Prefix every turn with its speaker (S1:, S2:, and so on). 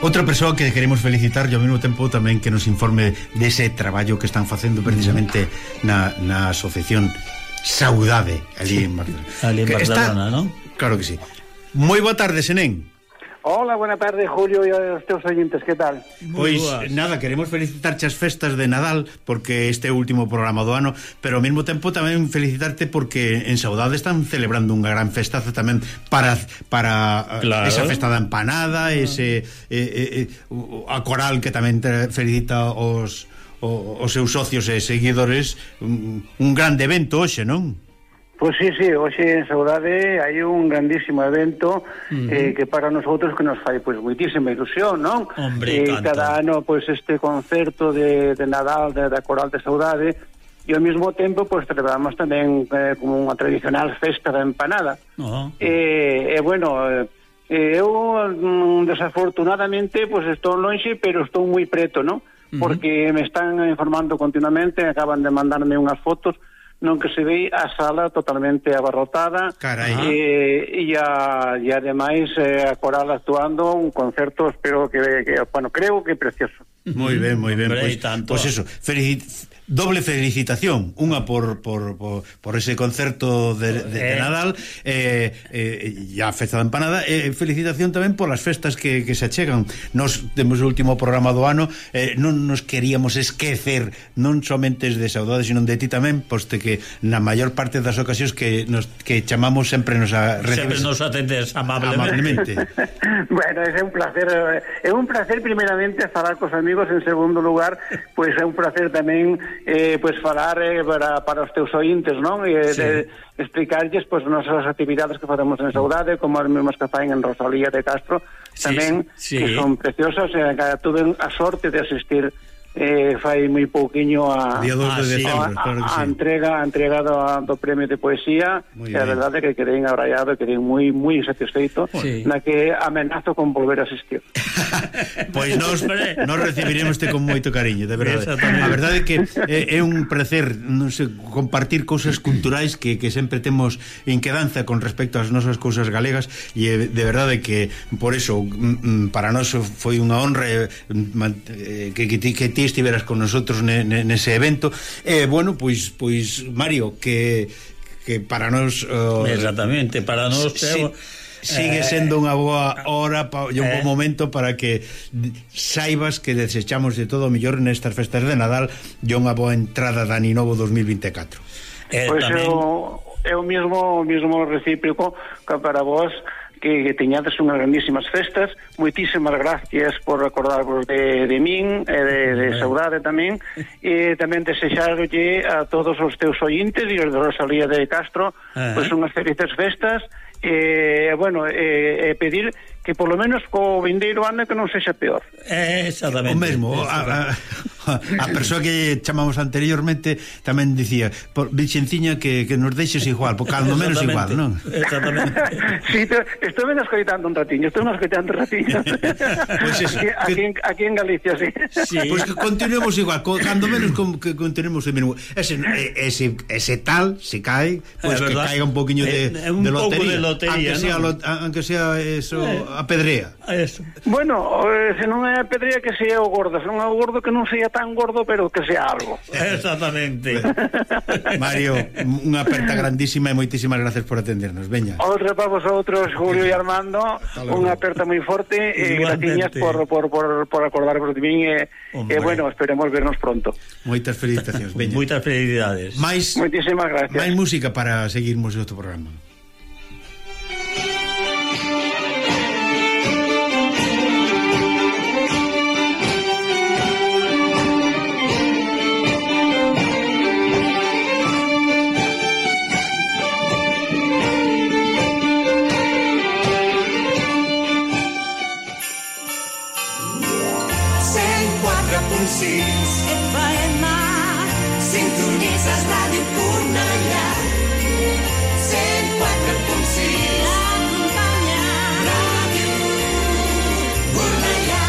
S1: Outra persoa que queremos felicitar e ao mesmo tempo tamén que nos informe dese traballo que están facendo precisamente mm. na, na asociación Saudade ali en Barcelona.
S2: ali en Barcelona,
S1: está...
S2: non?
S1: Claro que sí. Moi boa tarde, Senén.
S3: Hola, buena tarde, Julio, e aos teus oyentes, que tal?
S1: Pois,
S2: pues,
S1: nada, queremos felicitarte as festas de Nadal, porque este é o último programa do ano, pero ao mesmo tempo tamén felicitarte porque en Saudade están celebrando unha gran festaza tamén para para eh,
S2: claro.
S1: esa festa da empanada, ah. ese eh, eh, eh a coral que tamén te felicita os, os, os seus socios e seguidores, un, un grande evento hoxe, non?
S3: Pois pues sí, sí, hoxe en Saudade hai un grandísimo evento uh -huh. eh, que para nosotros que nos fai pois pues, moitísima ilusión, non?
S2: Hombre,
S3: eh, cada ano pois pues, este concerto de, de Nadal de, da Coral de Saudade e ao mesmo tempo pois pues, celebramos tamén eh, como unha tradicional festa da empanada.
S2: Uh
S3: -huh. E eh, eh, bueno, eh, eh eu mm, desafortunadamente pois pues, estou lonxe, pero estou moi preto, non? Porque uh -huh. me están informando continuamente, acaban de mandarme unhas fotos non que se ve a sala totalmente abarrotada
S1: Carai.
S3: e, e, a, e ademais eh, a coral actuando un concerto espero que, que bueno, creo que precioso
S1: moi ben, moi ben, pois,
S2: pues,
S1: pois pues eso, felicit doble felicitación, unha por, por, por, por ese concerto de, de, de
S2: eh.
S1: Nadal e eh, eh, a festa da empanada e eh, felicitación tamén por as festas que, que se achegan. Nos temos o último programa do ano, eh, non nos queríamos esquecer non somente de saudades, sino de ti tamén, poste que na maior parte das ocasións que nos que chamamos sempre nos a, recibes, sempre
S2: nos atendes
S1: amablemente.
S2: amablemente.
S3: bueno, é un placer, eh, é un placer primeramente falar cos amigos, en segundo lugar, pois pues é un placer tamén eh, pois pues, falar eh, para, para os teus ointes, non? E eh,
S1: sí.
S3: de, explicarlles pois pues, nosas actividades que facemos en Saudade, como as mesmas que faen en Rosalía de Castro, tamén
S2: sí, sí.
S3: que son preciosas e eh, que tuven a sorte de asistir eh, fai moi pouquiño a,
S1: Día 2
S2: ah,
S1: de decembro,
S3: a,
S1: claro que sí.
S3: a entrega a entrega do, do premio de poesía que a verdade que quedei abraiado quedei moi moi satisfeito
S2: sí.
S3: na que amenazo con volver a asistir
S1: Pois
S2: nos,
S1: nos recibiremos te con moito cariño de verdade. a verdade é que é, é un placer non sei, compartir cousas culturais que, que sempre temos inquedanza con respecto ás nosas cousas galegas e de verdade que por eso mm, mm, para nós foi unha honra eh, eh, que, que, que ti estiveras con nosotros ne, ne, nese evento. E eh, bueno, pois pois Mario que que para nós uh,
S2: Exactamente, para nós
S1: sí,
S2: teo,
S1: sigue
S2: eh,
S1: sendo unha boa eh, hora pa, e un
S2: eh,
S1: bo momento para que saibas que desechamos de todo o mellor nestas festas de Nadal e unha boa entrada de Ani Novo 2024
S2: eh,
S3: Pois
S2: tamén...
S3: eu, eu mesmo, mesmo recíproco que para vos que, que teñades unhas grandísimas festas. Moitísimas gracias por recordarvos de, de min, e de, de saudade tamén, e tamén desexarlle a todos os teus ointes e os de Rosalía de Castro pois unhas felices festas, e, bueno, e, e pedir que polo menos co vindeiro ano que non sexa peor.
S2: Exactamente.
S1: O mesmo. Exactamente. A, a... a persoa que chamamos anteriormente tamén dicía, por, Vicenciña que, que nos deixes igual, porque cando menos igual, non?
S2: Exactamente.
S3: sí, estou menos escoitando un ratiño, estou me escoitando un ratiño.
S1: pues pois eso,
S3: aquí, aquí, en, aquí en Galicia, sí.
S2: sí.
S1: Pois pues que continuemos igual, cando menos con, que continuemos o mesmo. Ese, ese, ese tal, se cae, pois pues
S2: é
S1: que
S2: verdad.
S1: caiga un poquinho de,
S2: é, é un
S1: de lotería.
S2: De lotería
S1: aunque ¿no?
S2: sea,
S1: lo, aunque sea eso, eh, a pedrea.
S2: Eso.
S3: Bueno, se non é a pedrea que sea o gordo, se non é o gordo que non sea tan gordo, pero que sea algo.
S2: Exactamente.
S1: Mario, unha aperta grandísima e moitísimas gracias por atendernos. Veña.
S3: Outra para vosotros, Julio e Armando, unha aperta moi forte e
S2: eh,
S3: graciñas por, por, por, por acordarvos de min e, e bueno, esperemos vernos pronto.
S1: Moitas felicitacións, veña.
S2: Moitas felicidades.
S1: Máis,
S3: Moitísimas gracias.
S1: Máis música para seguirmos o programa. Sintonizas Rádio Purnaia.